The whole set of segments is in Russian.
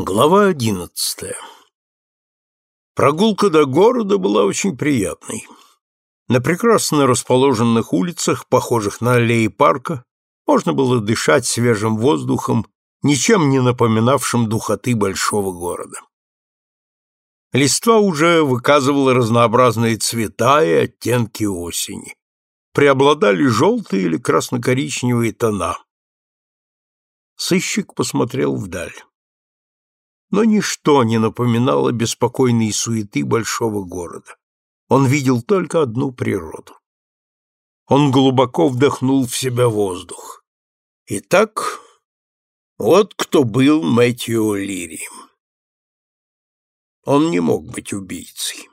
Глава одиннадцатая Прогулка до города была очень приятной. На прекрасно расположенных улицах, похожих на аллеи парка, можно было дышать свежим воздухом, ничем не напоминавшим духоты большого города. Листва уже выказывала разнообразные цвета и оттенки осени. Преобладали желтые или красно-коричневые тона. Сыщик посмотрел вдаль но ничто не напоминало беспокойной суеты большого города. Он видел только одну природу. Он глубоко вдохнул в себя воздух. Итак, вот кто был Мэтью Лири. Он не мог быть убийцей.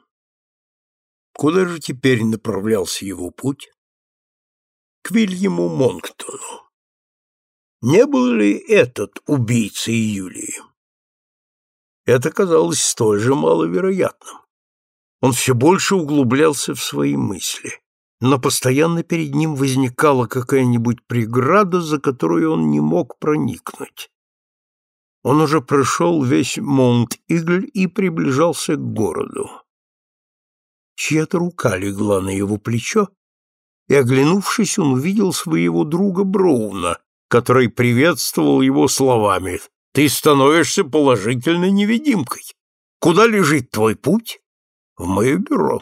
Куда же теперь направлялся его путь? К Вильяму Монктону. Не был ли этот убийцей Юлии? Это казалось столь же маловероятным. Он все больше углублялся в свои мысли, но постоянно перед ним возникала какая-нибудь преграда, за которую он не мог проникнуть. Он уже прошел весь Монт-Игль и приближался к городу. Чья-то рука легла на его плечо, и, оглянувшись, он увидел своего друга Броуна, который приветствовал его словами ты становишься положительной невидимкой. Куда лежит твой путь? В мое бюро.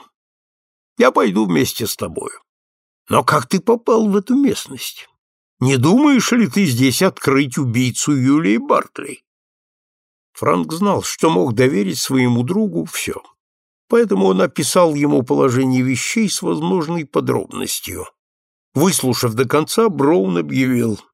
Я пойду вместе с тобою. Но как ты попал в эту местность? Не думаешь ли ты здесь открыть убийцу Юлии Бартли? Франк знал, что мог доверить своему другу все. Поэтому он описал ему положение вещей с возможной подробностью. Выслушав до конца, Броун объявил —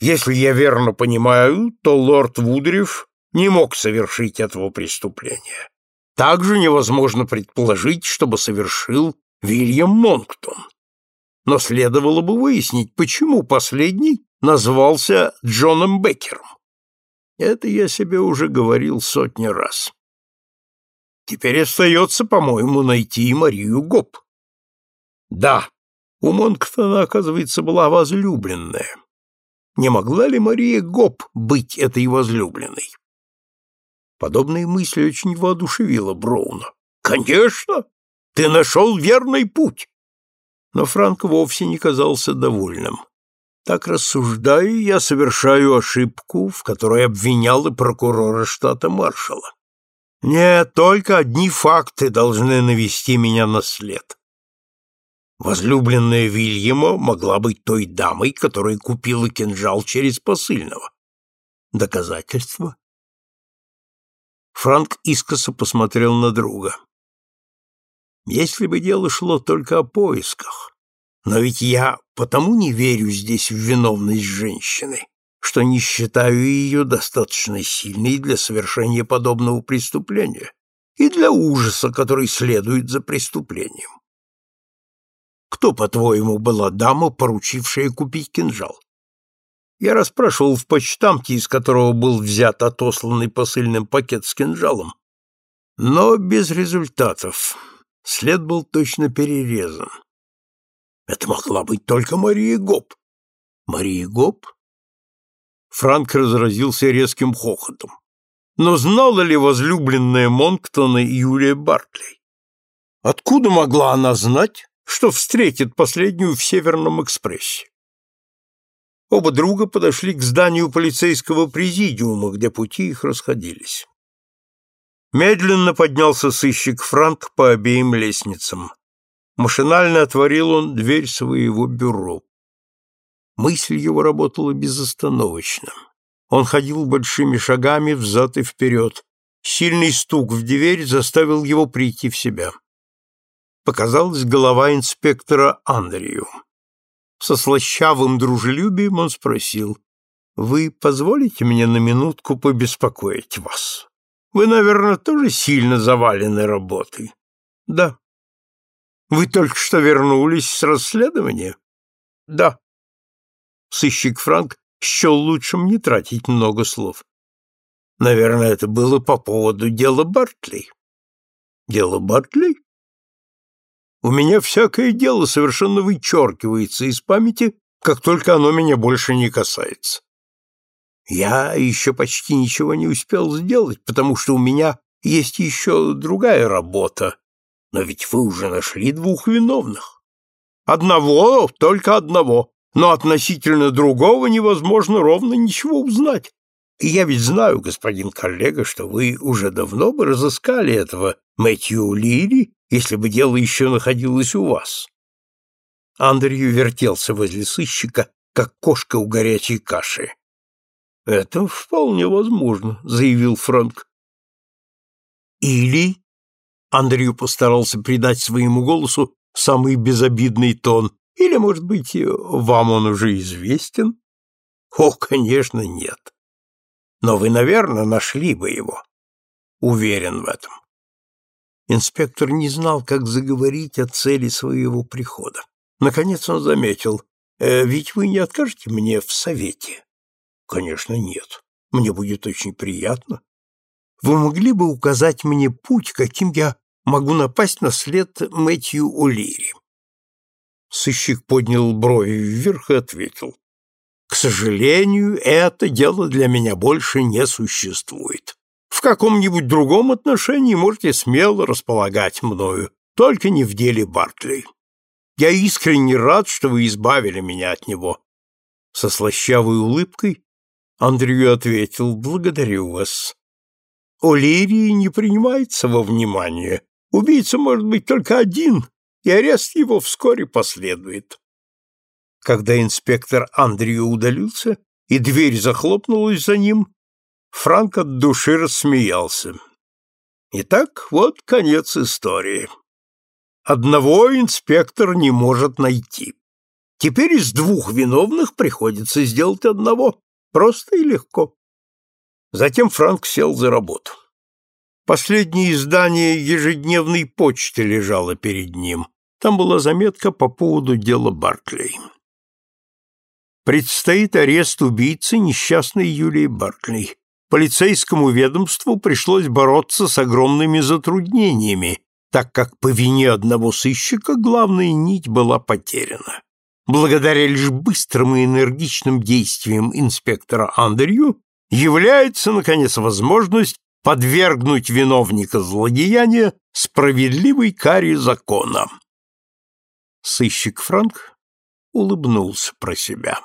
если я верно понимаю, то лорд Вудрев не мог совершить этого преступления. Также невозможно предположить, чтобы совершил Вильям Монктон. Но следовало бы выяснить, почему последний назвался Джоном Беккером. Это я себе уже говорил сотни раз. Теперь остается, по-моему, найти Марию Гоп. Да, у Монктона, оказывается, была возлюбленная. Не могла ли Мария Гоп быть этой возлюбленной? Подобные мысли очень воодушевила Броуна. «Конечно! Ты нашел верный путь!» Но Франк вовсе не казался довольным. Так рассуждаю, я совершаю ошибку, в которой обвинял и прокурора штата маршала. Нет, только одни факты должны навести меня на след. Возлюбленная Вильяма могла быть той дамой, которая купила кинжал через посыльного. Доказательство? Франк искоса посмотрел на друга. Если бы дело шло только о поисках, но ведь я потому не верю здесь в виновность женщины, что не считаю ее достаточно сильной для совершения подобного преступления и для ужаса, который следует за преступлением. Кто, по-твоему, была дама, поручившая купить кинжал? Я расспрашивал в почтамте, из которого был взят отосланный посыльным пакет с кинжалом, но без результатов. След был точно перерезан. Это могла быть только Мария Гоп. Мария Гоп? Франк разразился резким хохотом. Но знала ли возлюбленная Монктона Юлия Бартли? Откуда могла она знать, что встретит последнюю в Северном экспрессе. Оба друга подошли к зданию полицейского президиума, где пути их расходились. Медленно поднялся сыщик Франк по обеим лестницам. Машинально отворил он дверь своего бюро. Мысль его работала безостановочно. Он ходил большими шагами взад и вперед. Сильный стук в дверь заставил его прийти в себя показалась голова инспектора Андрею. Со слащавым дружелюбием он спросил, «Вы позволите мне на минутку побеспокоить вас? Вы, наверное, тоже сильно завалены работой?» «Да». «Вы только что вернулись с расследования?» «Да». Сыщик Франк счел лучшим не тратить много слов. «Наверное, это было по поводу дела Бартли». «Дело Бартли?» У меня всякое дело совершенно вычеркивается из памяти, как только оно меня больше не касается. Я еще почти ничего не успел сделать, потому что у меня есть еще другая работа. Но ведь вы уже нашли двух виновных. Одного, только одного, но относительно другого невозможно ровно ничего узнать. И я ведь знаю, господин коллега, что вы уже давно бы разыскали этого Мэтью Лири, если бы дело еще находилось у вас. Андрю вертелся возле сыщика, как кошка у горячей каши. «Это вполне возможно», — заявил Франк. «Или...» — Андрю постарался придать своему голосу самый безобидный тон. «Или, может быть, вам он уже известен?» «О, конечно, нет. Но вы, наверное, нашли бы его. Уверен в этом». Инспектор не знал, как заговорить о цели своего прихода. Наконец он заметил, э, «Ведь вы не откажете мне в совете?» Конечно, нет. Мне будет очень приятно. Вы могли бы указать мне путь, каким я могу напасть на след Мэтью О'Лири?» Сыщик поднял брови вверх и ответил. «К сожалению, это дело для меня больше не существует. В каком-нибудь другом отношении можете смело располагать мною, только не в деле Бартли. Я искренне рад, что вы избавили меня от него». Со слащавой улыбкой Андрю ответил, благодарю вас. Оливии не принимается во внимание. Убийца может быть только один, и арест его вскоре последует. Когда инспектор Андрю удалился, и дверь захлопнулась за ним, Франк от души рассмеялся. Итак, вот конец истории. Одного инспектор не может найти. Теперь из двух виновных приходится сделать одного. Просто и легко. Затем Франк сел за работу. Последнее издание ежедневной почты лежало перед ним. Там была заметка по поводу дела Барклей. Предстоит арест убийцы несчастной Юлии Барклей. Полицейскому ведомству пришлось бороться с огромными затруднениями, так как по вине одного сыщика главная нить была потеряна. Благодаря лишь быстрым и энергичным действиям инспектора Андерью является, наконец, возможность подвергнуть виновника злодеяния справедливой каре закона. Сыщик Франк улыбнулся про себя.